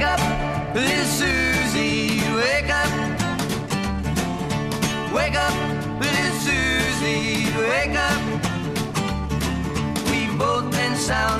Wake up, little Susie, wake up. Wake up, little Susie, wake up. We've both been sound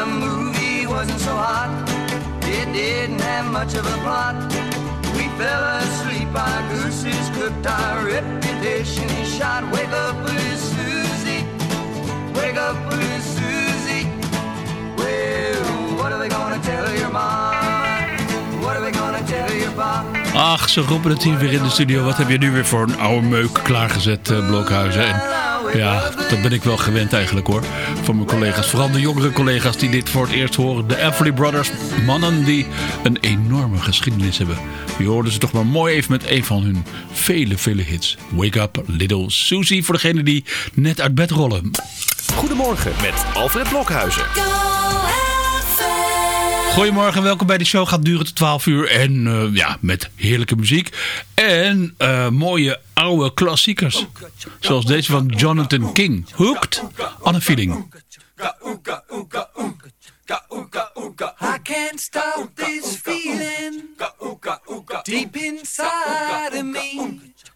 The movie wasn't so hot, it didn't have much of a plot. We fell asleep, our gooses cooked, our reputation is shot. Wake up, little Susie, wake up, little Susie. Well, what are we gonna tell your mama? What are we gonna tell your papa? Ach, ze roepen het hier weer in de studio. Wat heb je nu weer voor een oude meuk klaargezet, eh, Blokhuizen? En ja, dat ben ik wel gewend eigenlijk hoor. Van mijn collega's. Vooral de jongere collega's die dit voor het eerst horen. De Everly Brothers. Mannen die een enorme geschiedenis hebben. Je hoorde ze toch maar mooi even met een van hun vele, vele hits. Wake Up Little Susie. Voor degene die net uit bed rollen. Goedemorgen met Alfred Blokhuizen. Goedemorgen, welkom bij de show. Gaat duren tot 12 uur. En eh, ja, met heerlijke muziek. En eh, mooie oude klassiekers. Zoals deze van Jonathan King. Hooked on a Feeling. I can't stop this feeling deep inside of me.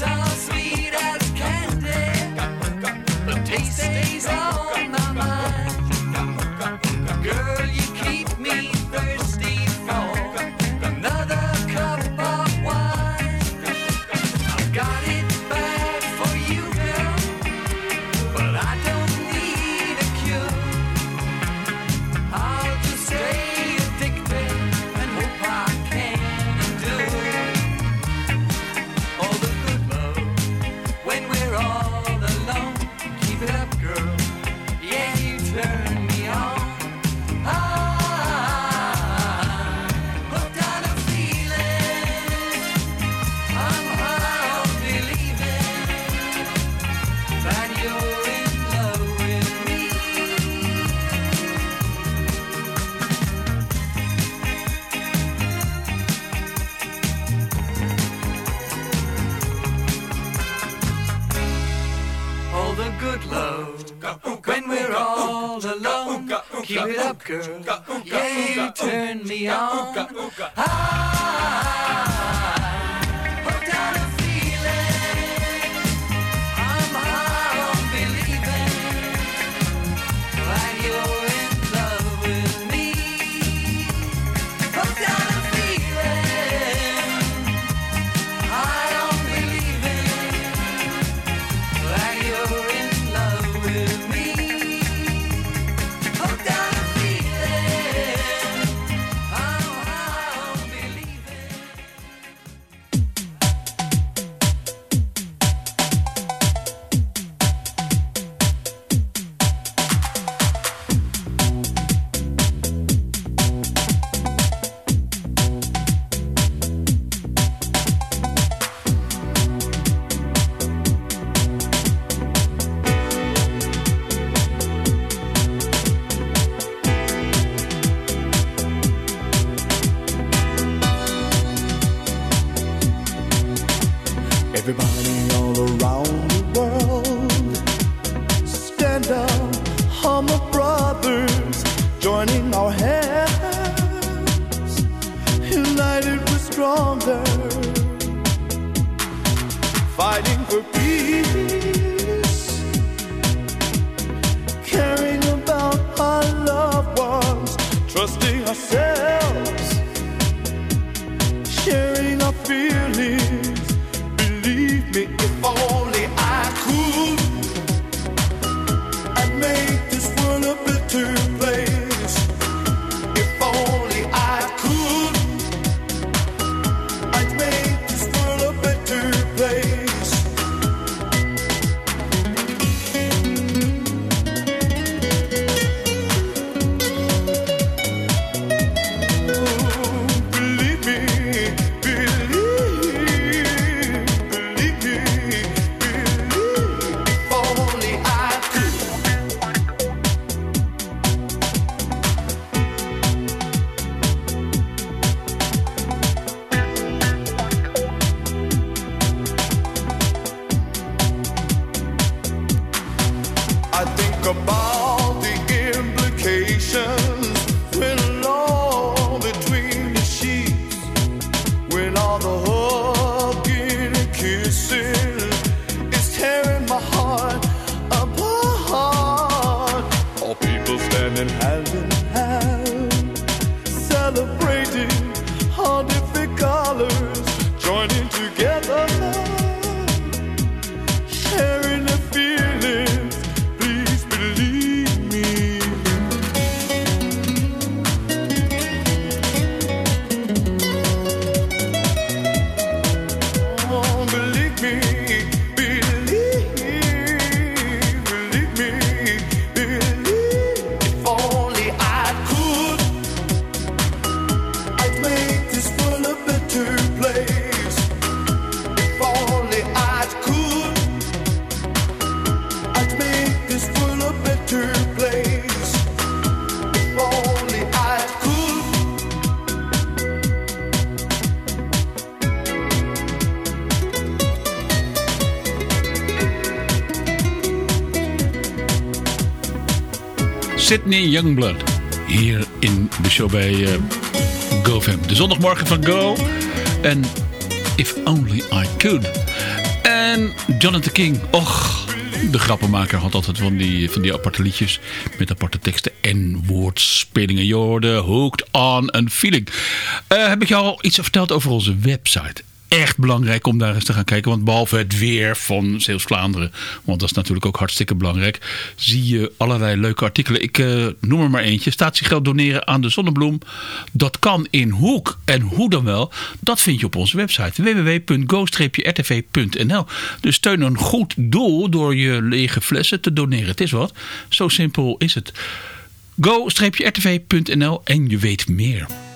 All sweet as candy. the taste stays on. Girl. Fighting for peace, Sydney Youngblood. Hier in de show bij eh GoFam. De zondagmorgen van Go. En If Only I Could. En Jonathan King. Och, de grappenmaker had altijd van die, van die aparte liedjes. Met aparte teksten en woordspelingen. Je hoorde Hooked on a Feeling. Eh, heb ik jou al iets verteld over onze website? Echt belangrijk om daar eens te gaan kijken. Want behalve het weer van Zeeuws-Vlaanderen, want dat is natuurlijk ook hartstikke belangrijk, zie je allerlei leuke artikelen. Ik eh, noem er maar eentje. Statiegeld doneren aan de Zonnebloem. Dat kan in Hoek. En hoe dan wel? Dat vind je op onze website www.go-rtv.nl Dus steun een goed doel door je lege flessen te doneren. Het is wat. Zo simpel is het. Go-rtv.nl en je weet meer.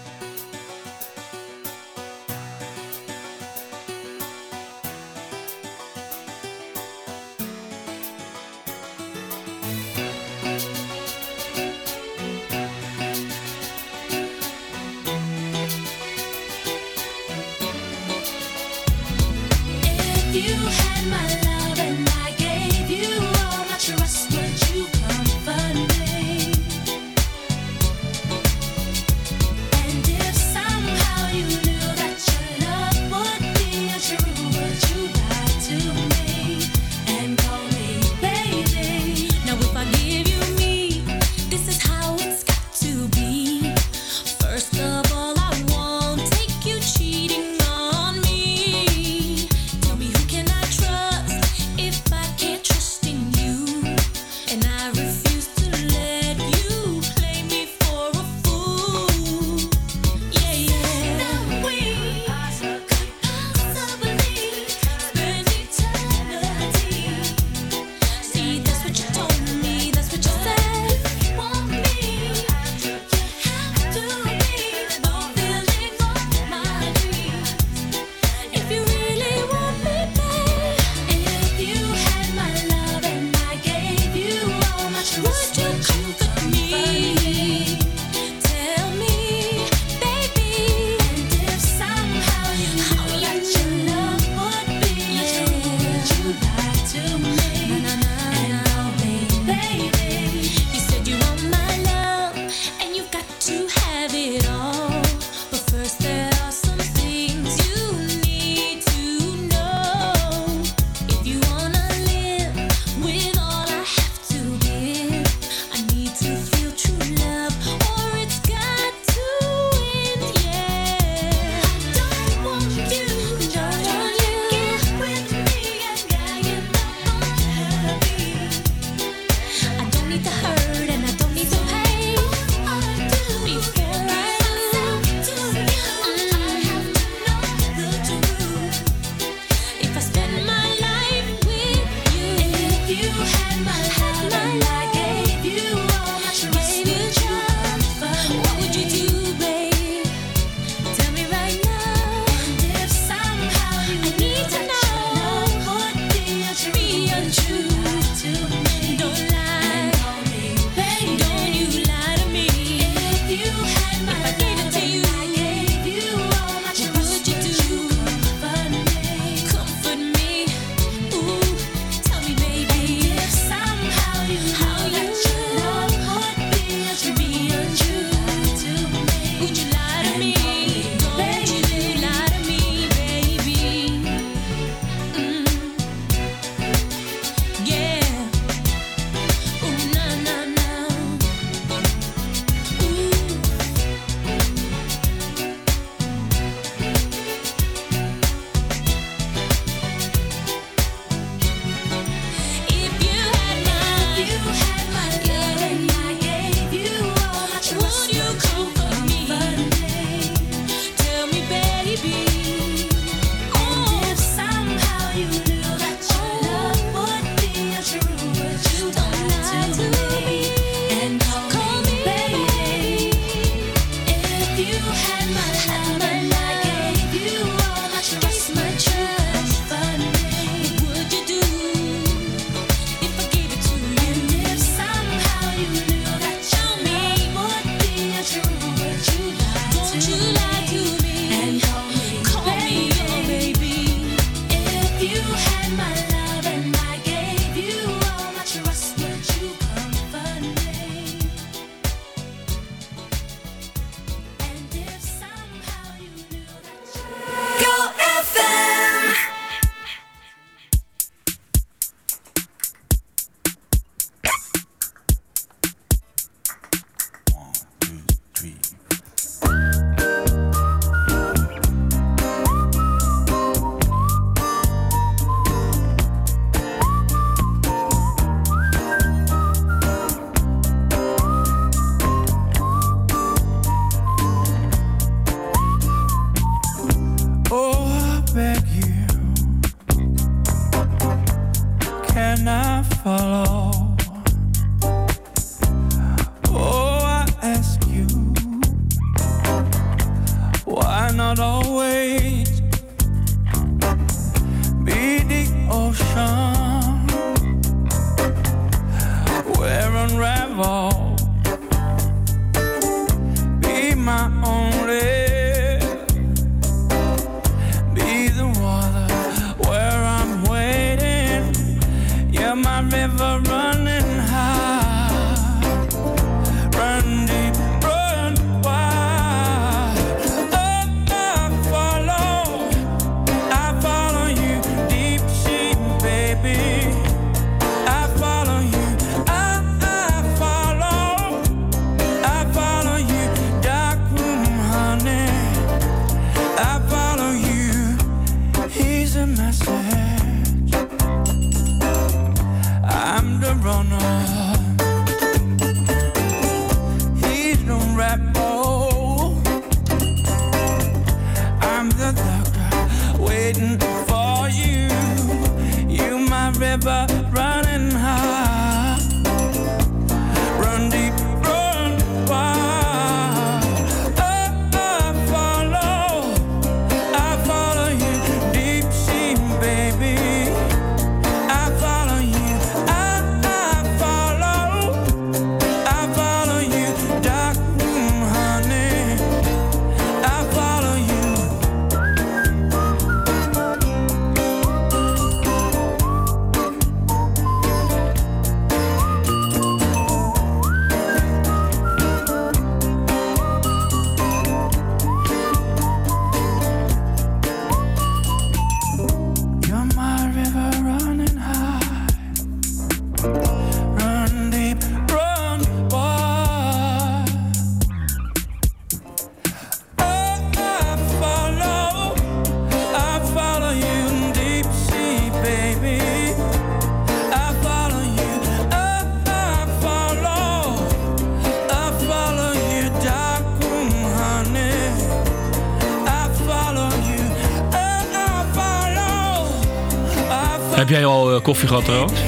Jij al eh, koffie gehad trouwens?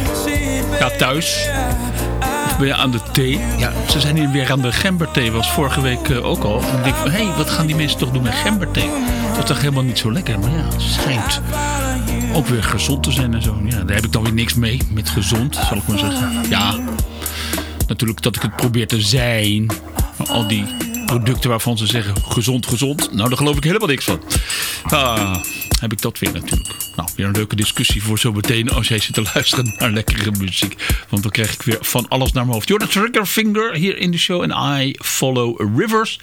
Ja, thuis. Of ben je aan de thee? Ja, ze zijn hier weer aan de gemberthee. Was vorige week eh, ook al. En ik denk van, hé, hey, wat gaan die mensen toch doen met gemberthee? Dat is toch helemaal niet zo lekker? Maar ja, het schijnt ook weer gezond te zijn en zo. Ja, daar heb ik dan weer niks mee met gezond, zal ik maar zeggen. Ja, natuurlijk dat ik het probeer te zijn. Maar al die producten waarvan ze zeggen gezond, gezond. Nou, daar geloof ik helemaal niks van. Ah, heb ik dat weer natuurlijk. Nou, weer een leuke discussie voor zo meteen als jij zit te luisteren naar lekkere muziek. Want dan krijg ik weer van alles naar mijn hoofd. Jordan Triggerfinger hier in de show en I Follow Rivers.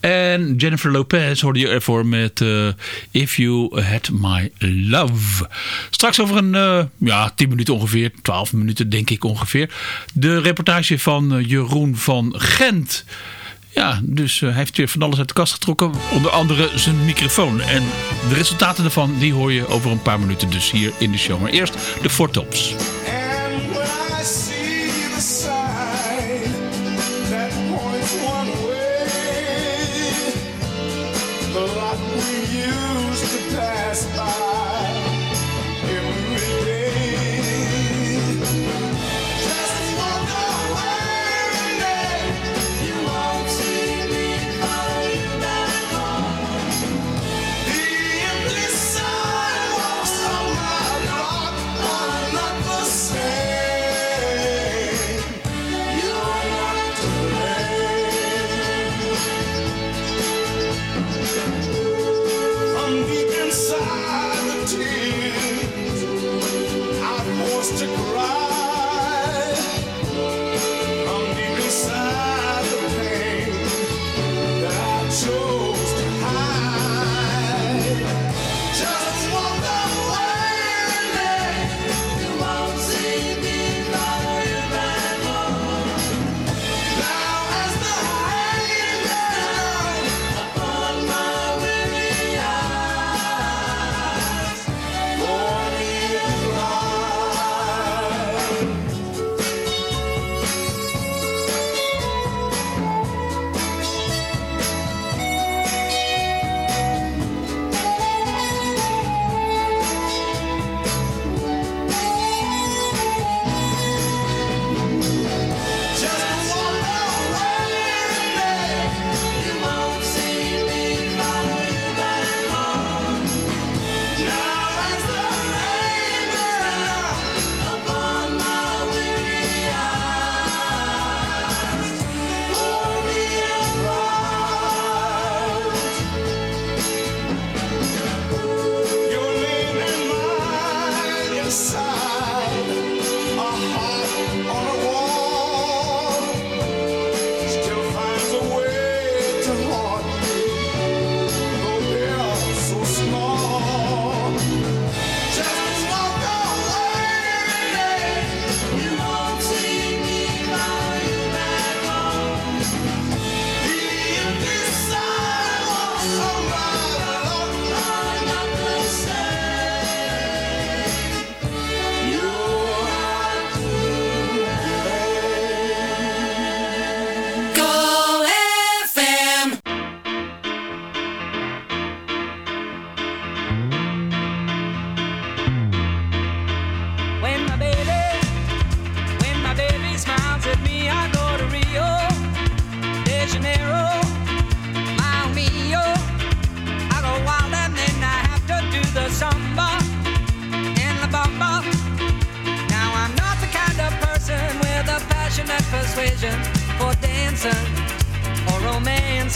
En Jennifer Lopez hoorde je ervoor met eh, If You Had My Love. Straks over een eh, ja, 10 minuten ongeveer, 12 minuten denk ik ongeveer. De reportage van eh, Jeroen van Gent. Ja, dus eh, hij heeft weer van alles uit de kast getrokken. Onder andere zijn microfoon. En de resultaten daarvan die hoor je over een paar minuten dus hier in de show. Maar eerst de Four Tops.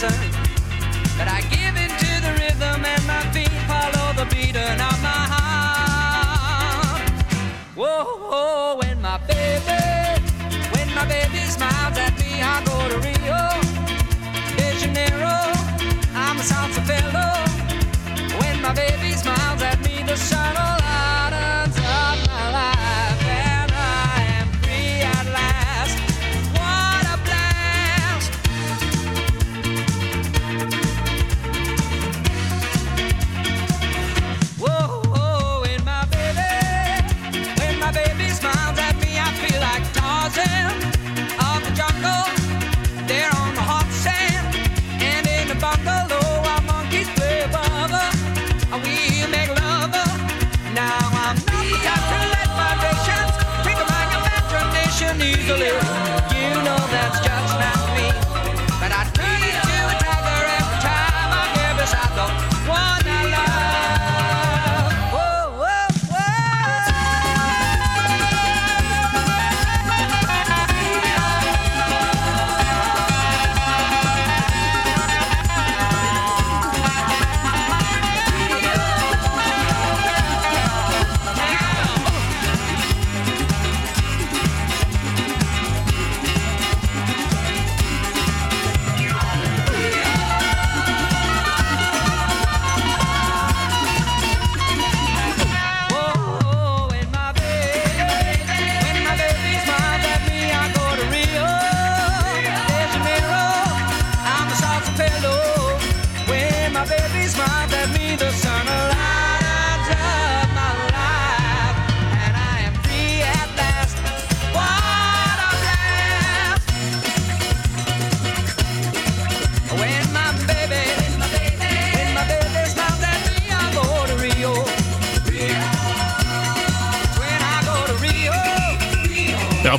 Romancing. But I give in to the rhythm and my feet follow the beating of my heart. Whoa, when my baby, when my baby smiles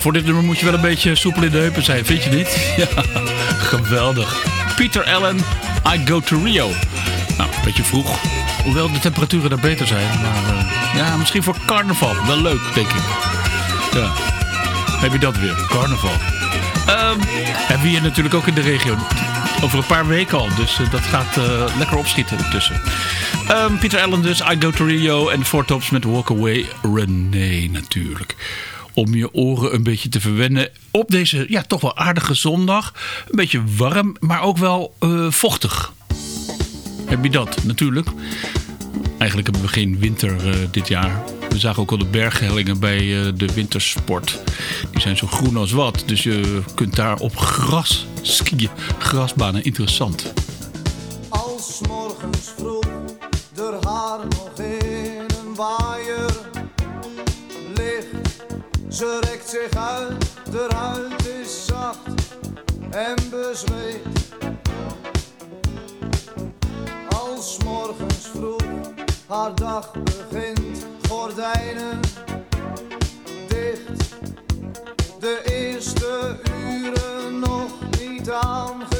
voor dit nummer moet je wel een beetje soepel in de heupen zijn, vind je niet? Ja, geweldig. Peter Allen, I Go to Rio. Nou, een beetje vroeg. Hoewel de temperaturen daar beter zijn. Maar eh, ja, misschien voor carnaval. Wel leuk, denk ik. Ja. Heb je dat weer? Carnaval. Ehm en wie je natuurlijk ook in de regio. Over een paar weken al. Dus eh, dat gaat eh, lekker opschieten ertussen. Ehm Peter Allen dus, I Go to Rio. En Four Tops met Walk Away. René natuurlijk. Om je oren een beetje te verwennen. Op deze ja, toch wel aardige zondag. Een beetje warm, maar ook wel eh, vochtig. Heb je dat? Natuurlijk. Eigenlijk hebben we geen winter eh, dit jaar. We zagen ook al de berghellingen bij eh, de wintersport. Die zijn zo groen als wat. Dus je kunt daar op gras skiën. Grasbanen, interessant. Ze rekt zich uit, de huid is zacht en bezweet. Als morgens vroeg haar dag begint, gordijnen dicht. De eerste uren nog niet aangekleed.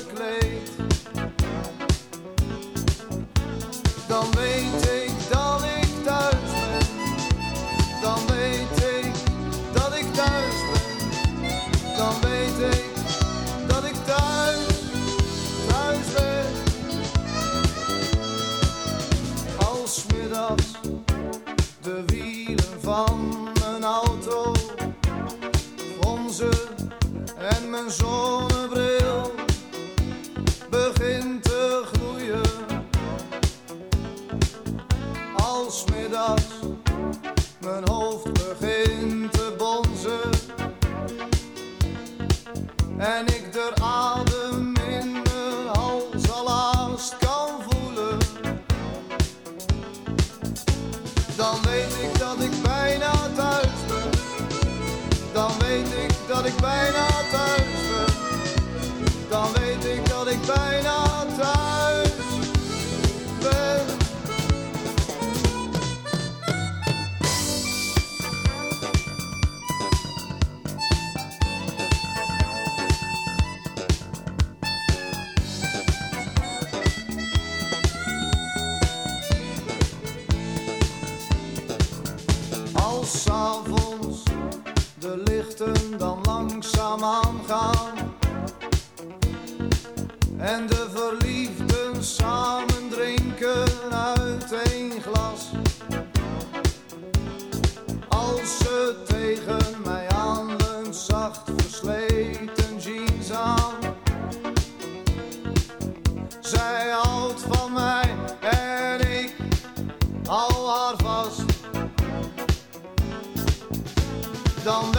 Dan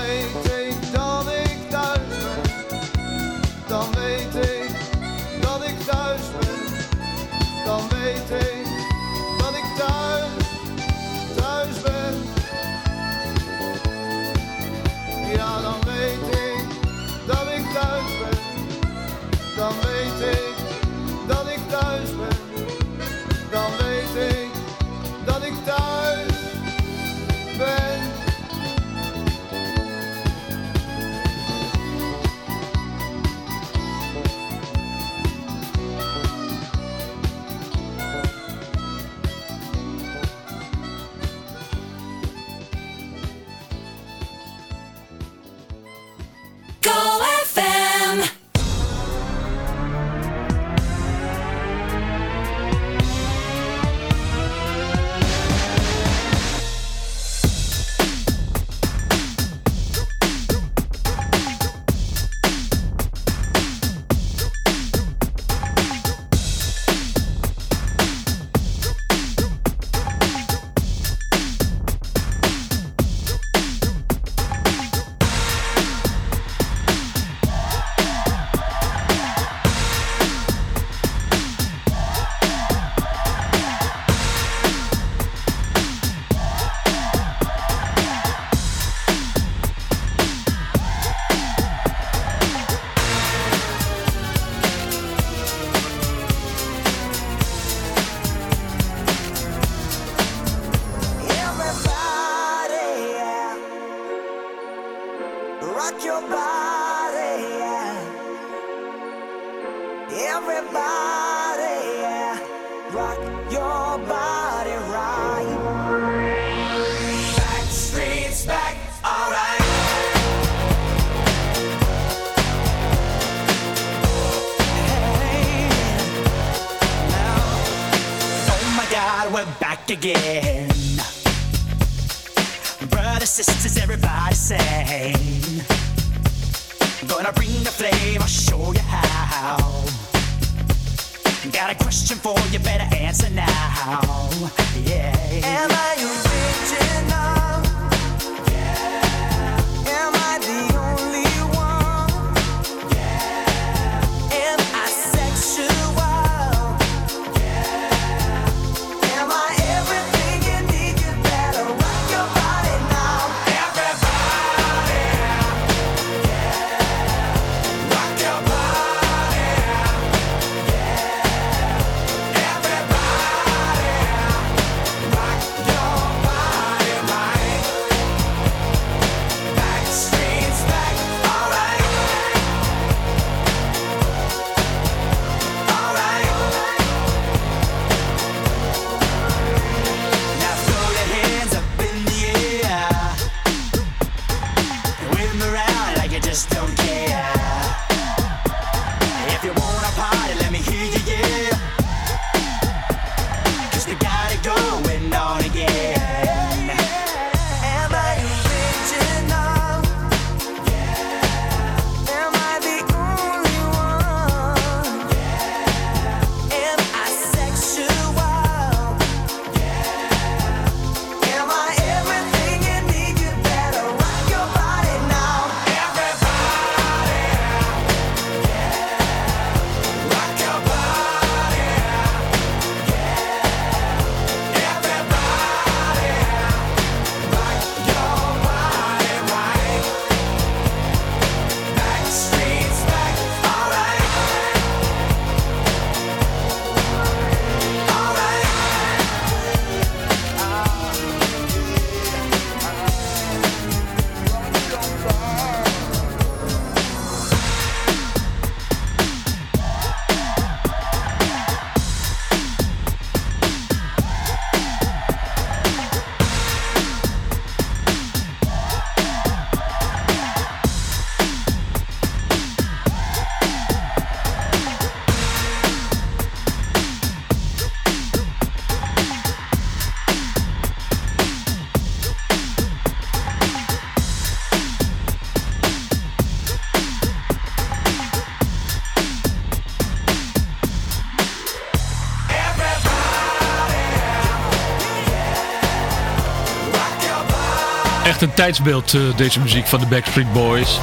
echt een tijdsbeeld, eh, deze muziek van de Backstreet Boys.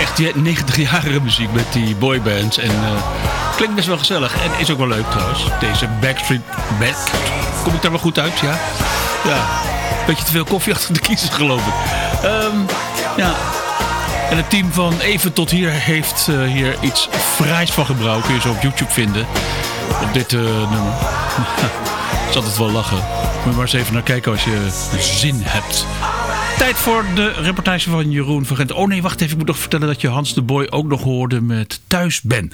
Echt die 90-jarige muziek met die boybands. En eh, klinkt best wel gezellig. En is ook wel leuk trouwens. Deze Backstreet Back. Kom ik daar wel goed uit? Ja. Ja. Beetje te veel koffie achter de kiezers geloof ik. Ehm, ja. En het team van Even tot hier heeft eh, hier iets fraais van gebruikt. Kun je zo op YouTube vinden. Op dit eh, nummer. Het is altijd wel lachen. Moet je maar eens even naar kijken als je zin hebt. Tijd voor de reportage van Jeroen van Gent. Oh nee, wacht even. Ik moet nog vertellen dat je Hans de Boy ook nog hoorde met Thuis Ben.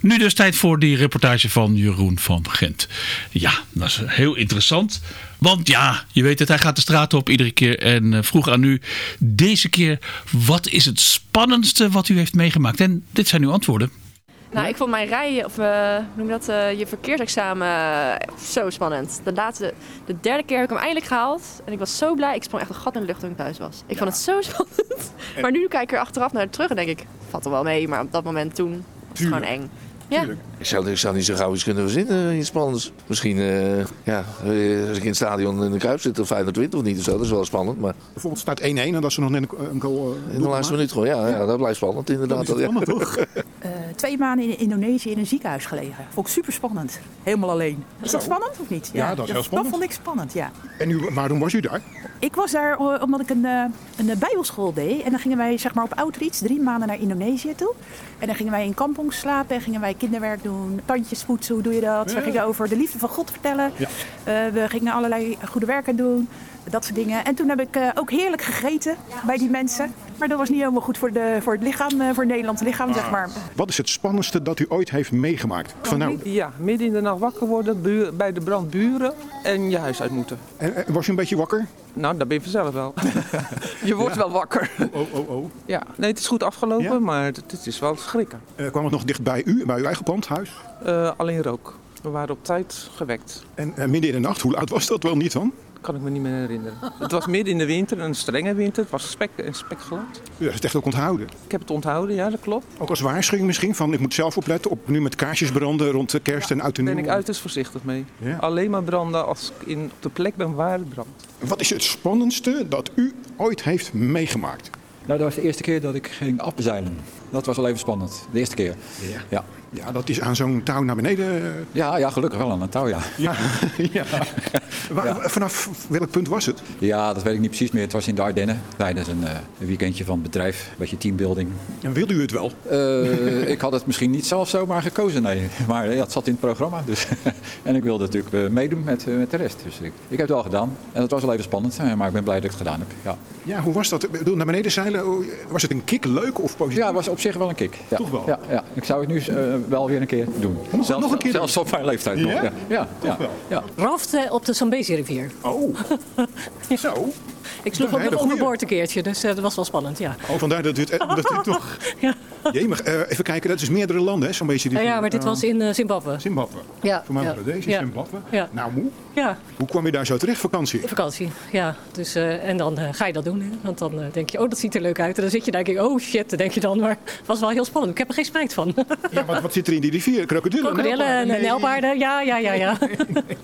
Nu dus tijd voor die reportage van Jeroen van Gent. Ja, dat is heel interessant. Want ja, je weet het, hij gaat de straat op iedere keer. En eh, vroeg aan u deze keer, wat is het spannendste wat u heeft meegemaakt? En dit zijn uw antwoorden. Nou, ik vond mijn rij, of eh, noem dat, eh, je verkeersexamen eh, zo spannend. De, laatste, de derde keer heb ik hem eindelijk gehaald. En ik was zo blij. Ik sprong echt een gat in de lucht toen ik thuis was. Ik vond het zo spannend. Maar nu kijk ik er achteraf naar terug en denk ik, valt er wel mee. Maar op dat moment toen was het gewoon eng. Ja. Ik zou, ik zou niet zo gauw iets kunnen verzinnen, iets spannends. Misschien, eh, ja, eh, als ik in het stadion in de Kuip zit, of Feyenoord wint of niet of zo, dat is wel spannend. Maar Bijvoorbeeld staat 1-1 en dat ze nog net een, een goal... eh, in de laatste minuut gewoon, ja, ja, dat blijft spannend inderdaad. Dat is Ja. spannend, toch? Eh, twee maanden in Indonesië in een ziekenhuis gelegen. Vond ik super spannend. Helemaal alleen. Is dat spannend of niet? Ja, dat is heel spannend. Dat vond ik spannend, ja. En u, waarom was u daar? Ik was daar omdat ik een, eh, een bijbelschool deed. En dan gingen wij zeg maar, op outreach drie maanden naar Indonesië toe. En dan gingen wij in kampongs slapen en gingen wij kinderwerk doen. Tandjes poetsen, hoe doe je dat? We gingen over de liefde van God vertellen. Ja. Eh, we gingen allerlei goede werken doen. Dat soort dingen. En toen heb ik eh, ook heerlijk gegeten bij die mensen. Maar dat was niet helemaal goed voor, de, voor het lichaam, eh, voor het Nederlandse lichaam, zeg maar. Wat is het spannendste dat u ooit heeft meegemaakt? Van nou, Ja, midden in de nacht wakker worden, buur- bij de brand buren en je huis uit moeten. en, en was u een beetje wakker? Nou, dat ben je vanzelf wel. je wordt wel wakker. Oh, oh, oh. Ja, nee, het is goed afgelopen, Ja? maar het, het is wel schrikken. Eh, kwam het nog dicht bij u, bij uw eigen pand, huis? Eh, alleen rook. We waren op tijd gewekt. En eh, midden in de nacht, hoe laat was dat wel niet dan? Kan ik me niet meer herinneren. het was midden in de winter, een strenge winter. Het was spek en spekglad. U heeft het echt ook onthouden. Ik heb het onthouden, ja, dat klopt. Ook als waarschuwing misschien, van ik moet zelf opletten op nu met kaarsjes branden rond de kerst en uit de Daar ben ik uiterst voorzichtig mee. Ja. Alleen maar branden als ik in, op de plek ben waar het brandt. Wat is het spannendste dat u ooit heeft meegemaakt? Nou, dat was de eerste keer dat ik ging afzeilen. Dat was wel even spannend. De eerste keer. Ja. Ja, dat is aan zo'n touw naar beneden. eh, Ja, ja gelukkig wel aan een touw, ja. Ja, ja. Waar- Vanaf welk punt was het? Ja, dat weet ik niet precies meer. Het was in de Ardennen tijdens een, eh, weekendje van het bedrijf. Een beetje teambuilding. En wilde u het wel? Eh, ik had het misschien niet zelf zomaar gekozen, nee. Maar ja, het zat in het programma. Dus. en ik wilde natuurlijk meedoen met, met de rest. Dus ik, ik heb het wel gedaan. En het was wel even spannend, maar ik ben blij dat ik het gedaan heb. Ja, Ja, hoe was dat? Ik bedoel, naar beneden zeilen, oh, was het een kick leuk of positief? ja was op zich wel een kick. Ja. Toch wel? Ja, ja. Ik zou het nu eh, wel weer een keer doen. zelfs, nog een keer Zelfs op mijn leeftijd nog. Ja? Ja, ja, wel. ja. Raften op de Zambezi-rivier. Oh, zo. Ik sloeg ook nog goeie. overboord een keertje, dus eh, dat was wel spannend, ja. Oh, vandaar dat u het, dat het toch... Ja. Jemig, eh, even kijken, dat is meerdere landen, hè? Zo'n beetje die... Ja, ja, maar dit was in eh, Zimbabwe. Zimbabwe. Ja, Voor mij ja. deze. Zimbabwe. Ja. Nou, moe. Ja, Hoe kwam je daar zo terecht, vakantie? vakantie. Ja, dus, eh, en dan eh, ga je dat doen. Hè? Want dan eh, denk je, oh, dat ziet er leuk uit. En dan zit je daar en denk ik, oh shit, denk je dan. Maar het was wel heel spannend. Ik heb er geen spijt van. Ja, wat, wat zit er in die rivier? Krokodillen? Krokodillen en eh, nijlpaarden. Ja, ja, ja, ja.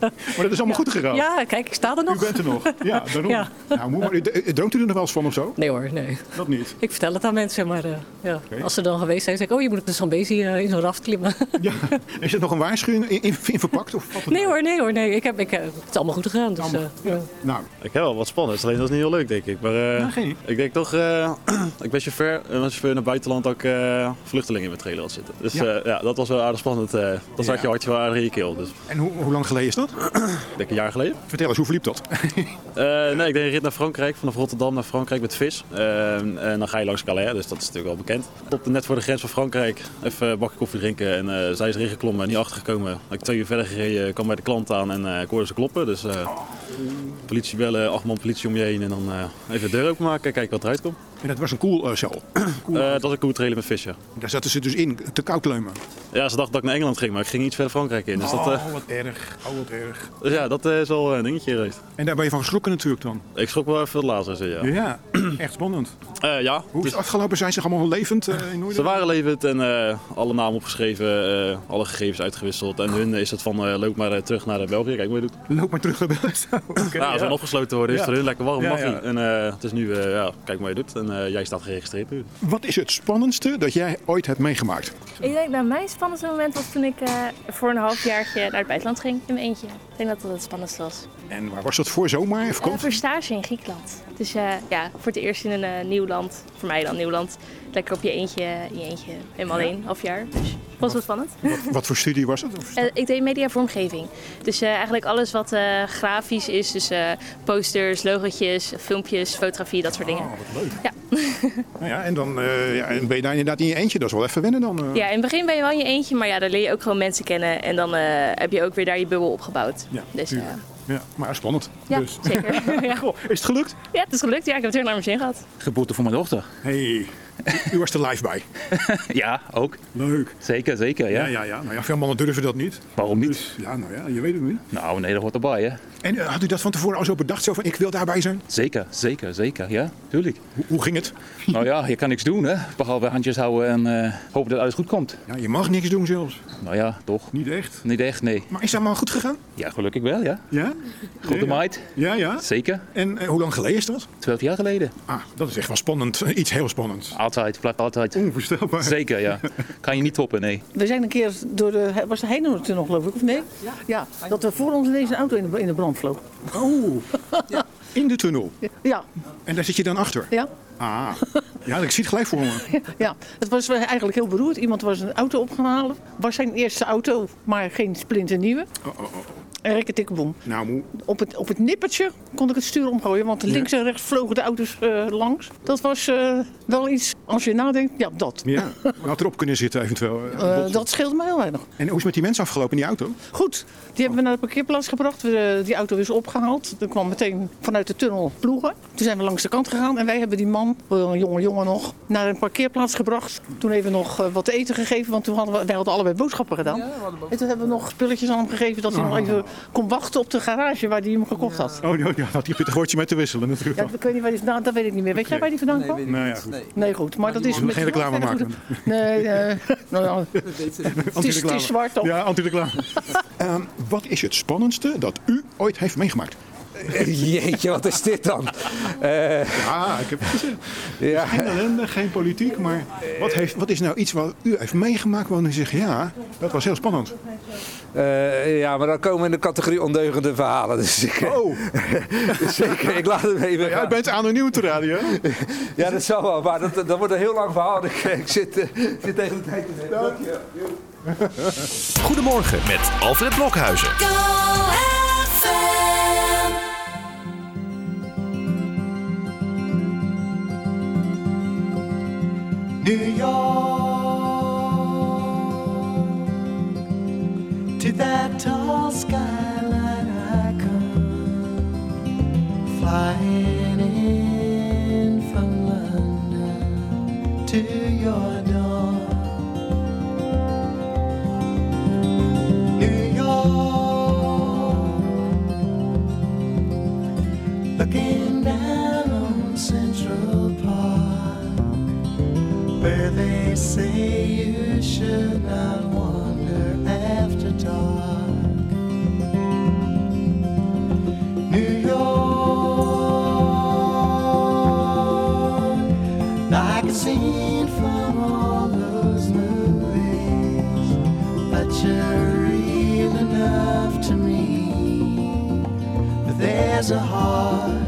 Maar dat is allemaal goed gegaan. Ja, kijk, ik sta er nog. U bent er nog. Ja, daarom. Ja. Nou, moe, maar, u- droomt u er nog wel eens van of zo? Nee hoor, nee. Dat niet. Ik vertel het aan mensen, maar eh, ja. als ze dan geweest zijn, zeg ik, oh, je moet op de Zambezi eh, in zo'n raft klimmen. Ja. Is er nog een waarschuwing in, in, in verpakt? Of wat nee hoor, nee hoor, nee. Ik heb, ik, eh, het is allemaal goed gegaan. Dus, Allemaal. eh, ja. Nou, Ik heb wel wat spannend, alleen dat is niet heel leuk denk ik. Maar eh, Nou, geen. ik denk toch, eh, ik ben chauffeur en als chauffeur in het buitenland ook eh, vluchtelingen in mijn trailer had zitten. Dus Ja. ja, ja dat was wel aardig spannend. eh dan zat je hartje wel aardig in je keel. Dus en hoe, hoe lang geleden is dat? ik denk een jaar geleden. Vertel eens, hoe verliep dat? Eh, nee, ik deed een rit naar Frankrijk, vanaf Rotterdam naar Frankrijk met vis. Eh, en dan ga je langs Calais, dus dat is natuurlijk wel bekend. Op net voor de grens van Frankrijk, even een bakje koffie drinken. En eh zij is erin geklommen en niet achtergekomen. Ik twee uur verder gereden, kwam bij de klant aan en eh ik hoorde ze kloppen. Dus eh, politie bellen, acht man politie om je heen en dan eh, even de deur openmaken, kijken wat eruit komt. En dat was een koelcel. Eh, het was een koeltrailer met visje. Daar zaten ze dus in, te koud leumen. Ja, ze dachten dat ik naar Engeland ging, maar ik ging iets verder Frankrijk in. Dus, dat, eh, Oh, wat erg. Oh, wat erg. dus ja, dat is wel een dingetje geweest. En daar ben je van geschrokken natuurlijk dan. Ik schrok wel even het laatste, ja. Ja. Echt spannend. Eh, ja. Hoe is het afgelopen? Zijn ze allemaal levend eh, in Noorden? Ze waren levend en eh, alle namen opgeschreven, eh, alle gegevens uitgewisseld. En hun is het van eh, loop maar terug naar België, kijk wat je doet. Loop maar terug naar België. Oké, ja, ze zijn opgesloten worden, is Ja. voor hun lekker warm, Ja, mag ja. niet. En eh, het is nu, eh, ja, kijk wat je doet. En eh, jij staat geregistreerd nu. Wat is het spannendste dat jij ooit hebt meegemaakt? Ik denk dat mijn spannendste moment was toen ik eh, voor een halfjaartje naar het buitenland ging in mijn eentje. Ik denk dat dat het spannendste was. En waar was dat voor zomaar? Even kort. voor stage in Griekenland. Dus eh, ja, voor het eerst in een eh, nieuw land. Voor mij dan nieuw land. Lekker op je eentje, in je eentje helemaal alleen, half jaar. Dus was wel spannend. Wat voor studie was het? Eh, ik deed media vormgeving. Dus eigenlijk alles wat grafisch is. Dus posters, logotjes, filmpjes, fotografie, dat soort dingen. leuk. Ja. Nou ja, en dan ja, en ben je daar inderdaad in je eentje. Dat is wel even wennen dan. ja, in het begin ben je wel in je eentje, maar ja, dan leer je ook gewoon mensen kennen. En dan heb je ook weer daar je bubbel opgebouwd. Ja, dus. Ja, maar spannend. ja, Dus. zeker. ja. Goh, is het gelukt? ja, het is gelukt. Ja, ik heb het heel naar mijn zin gehad. Geboorte van mijn dochter. Hey, u was er live bij. Ja, ook. Leuk. Zeker, zeker, ja. Ja, ja, ja. Nou ja, veel mannen durven dat niet. Waarom niet? Dus, ja, nou ja, je weet het niet. Nou, nee, dat hoort erbij, hè. En eh, had u dat van tevoren al zo bedacht? Zo van, ik wil daarbij zijn? Zeker, zeker, zeker, ja, tuurlijk. Hoe, hoe ging het? Nou ja, je kan niks doen, hè. Behalve handjes houden en eh, hopen dat alles goed komt. Ja, je mag niks doen zelfs. Nou ja, toch. Niet echt? Niet echt, nee. Maar is dat allemaal goed gegaan? Ja, gelukkig wel, ja. Ja? Grote Ja, meid. Ja, ja. Zeker. En eh, hoe lang geleden is dat? Twaalf jaar geleden. Ah, dat is echt wel spannend. Iets heel spannends. Altijd, blijft altijd. Onvoorstelbaar. Zeker, ja. Kan je niet toppen, nee. We zijn een keer door de, was de Heinenoordtunnel geloof ik, of nee? Ja. dat er voor ons ineens een auto in de, in de brand vloog. Oh, in de tunnel. Ja, En daar zit je dan achter? ja, Ah, ja, ik zie het gelijk voor me. ja. Het was eigenlijk heel beroerd. Iemand was een auto op gaan halen. Was zijn eerste auto, maar geen splinternieuwe. Oh, oh, oh. En rekketikkenbom. Nou, moe. Op het, op het nippertje kon ik het stuur omgooien, want links en rechts vlogen de auto's eh, langs. Dat was eh, wel iets, als je nadenkt, ja, dat. Ja, had erop kunnen zitten eventueel. eh, dat scheelt me heel weinig. En hoe is het met die mensen afgelopen in die auto? Goed, die hebben we naar de parkeerplaats gebracht. We, die auto is opgehaald. Er kwam meteen vanuit de tunnel ploegen. Toen zijn we langs de kant gegaan en wij hebben die man, een jonge jongen nog, naar een parkeerplaats gebracht. Toen even nog wat te eten gegeven, want toen hadden we, wij hadden allebei boodschappen gedaan. En toen hebben we nog spulletjes aan hem gegeven dat hij nog even kon wachten op de garage waar hij hem gekocht had. Oh, ja, ja, had hij een pittig woordje mee te wisselen natuurlijk. Ja, ik weet niet waar die, nou, dat weet ik niet meer. Weet jij waar die vandaan kwam? Nee, Nou ja, goed. Nee, goed. Maar dat is we geen reclame maken? goed. Nee, eh, nou ja, het is zwart op. Ja, anti-reclame. Ehm, wat is het spannendste dat u ooit heeft meegemaakt? Jeetje, wat is dit dan? Eh, Ja, ik heb het gezegd. ja. Geen ellende, geen politiek, maar wat, heeft, wat is nou iets wat u heeft meegemaakt waarvan u zegt, ja, dat was heel spannend. Eh, ja, maar dan komen we in de categorie ondeugende verhalen. Dus ik, Oh, zeker, ik laat hem even ja, u bent anoniem te radio. Ja, dat zal wel, maar dat, dat wordt een heel lang verhaal. Ik, ik zit, eh, zit tegen de tijd te nemen. Dank je. Goedemorgen met Alfred Blokhuizen. Go New York. To that tall skyline I come. Flying in from London to your door. New York, looking say you should not wander after dark. New York, like a scene from all those movies, but you're real enough to me. But there's a heart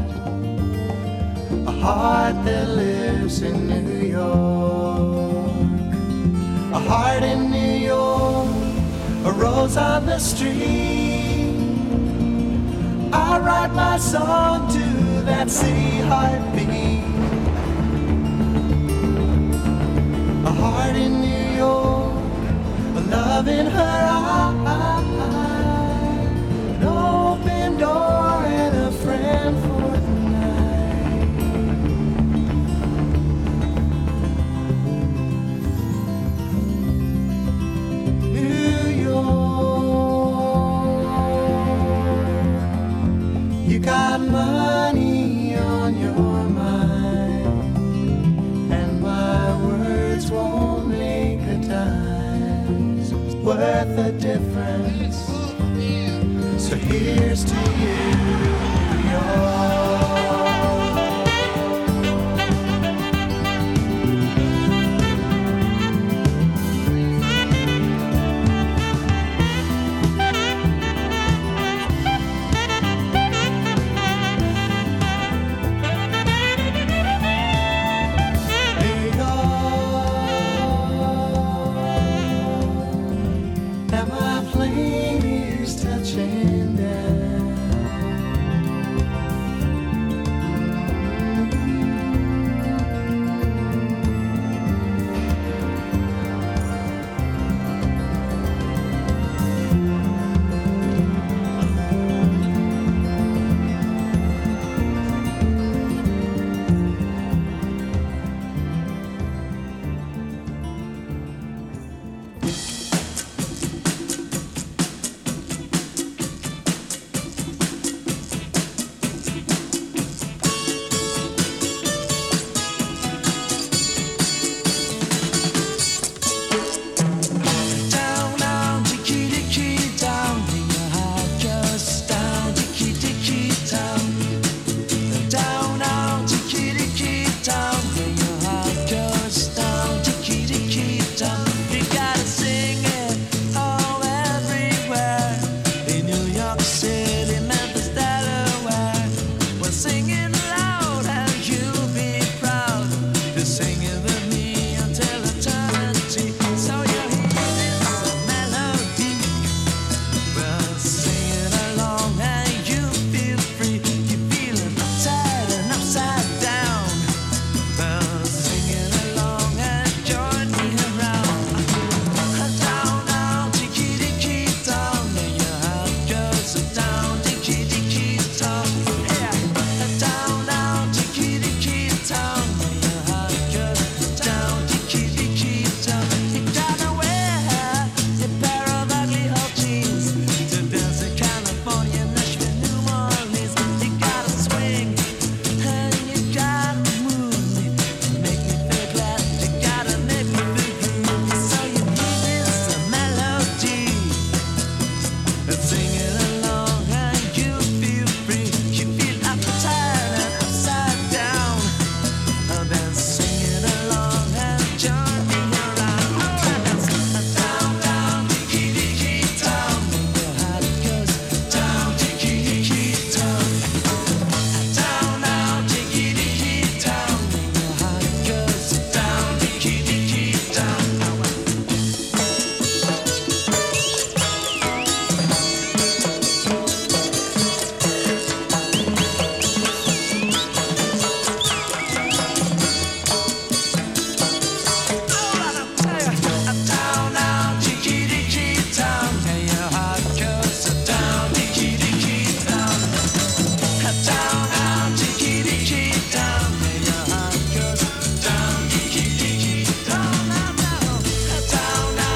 a heart that lives in New York. Heart in New York, a rose on the street. I write my song to that city heartbeat. A heart in New York, a love in her eye.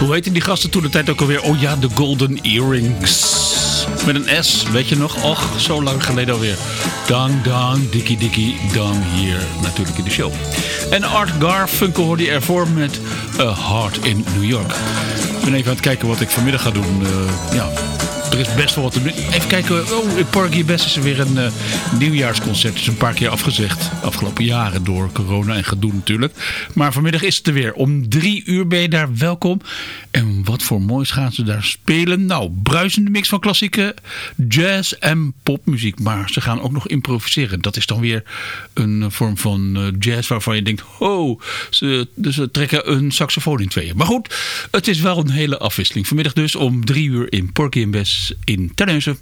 Hoe heette die gasten toen de tijd ook alweer? Oh ja, de Golden Earrings. Met een S, weet je nog? Och, zo lang geleden alweer. Dang, dang, dikkie, dikkie, dang. Hier natuurlijk in de show. En Art Garfunkel hoorde je ervoor met A Heart in New York. Ik ben even aan het kijken wat ik vanmiddag ga doen. Eh, ja, er is best wel wat te doen. Even kijken. Oh, in Porgy Best is er weer een eh, nieuwjaarsconcert. Is een paar keer afgezegd. Afgelopen jaren door corona en gedoe natuurlijk. Maar vanmiddag is het er weer. Om drie uur ben je daar welkom. En wat voor moois gaan ze daar spelen? Nou, bruisende mix van klassieke jazz en popmuziek. Maar ze gaan ook nog improviseren. Dat is dan weer een vorm van eh, jazz waarvan je denkt... Oh, ze, dus ze trekken een saxofoon in tweeën. Maar goed, het is wel een hele afwisseling. Vanmiddag dus om drie uur in Porky Best in Terneuzen.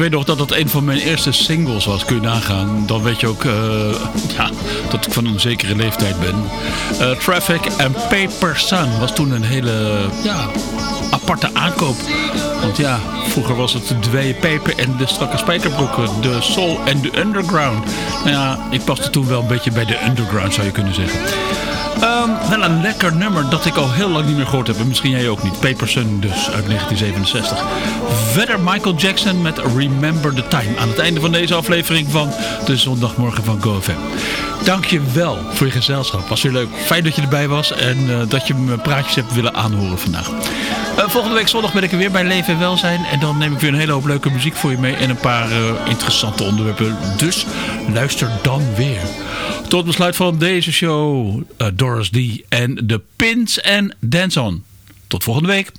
Weet nog dat dat een van mijn eerste singles was. Kun je nagaan. Dan weet je ook eh, ja, dat ik van een zekere leeftijd ben. Eh, Traffic en Paper Sun was toen een hele ja, aparte aankoop. Want ja, vroeger was het de dweeën peper en de strakke spijkerbroeken. De soul en de underground. Nou ja, ik paste toen wel een beetje bij de underground zou je kunnen zeggen. Ehm, wel een lekker nummer dat ik al heel lang niet meer gehoord heb. En misschien jij ook niet. Paper Sun dus uit 1967. Verder Michael Jackson met Remember the Time. Aan het einde van deze aflevering van de zondagmorgen van GoFM. Dank je wel voor je gezelschap. Was weer leuk. Fijn dat je erbij was en eh, dat je me praatjes hebt willen aanhoren vandaag. Eh, volgende week zondag ben ik er weer bij Leven en Welzijn. En dan neem ik weer een hele hoop leuke muziek voor je mee. En een paar eh, interessante onderwerpen. Dus luister dan weer. Tot besluit van deze show. eh, Doris D. en de Pins en Dance On. Tot volgende week.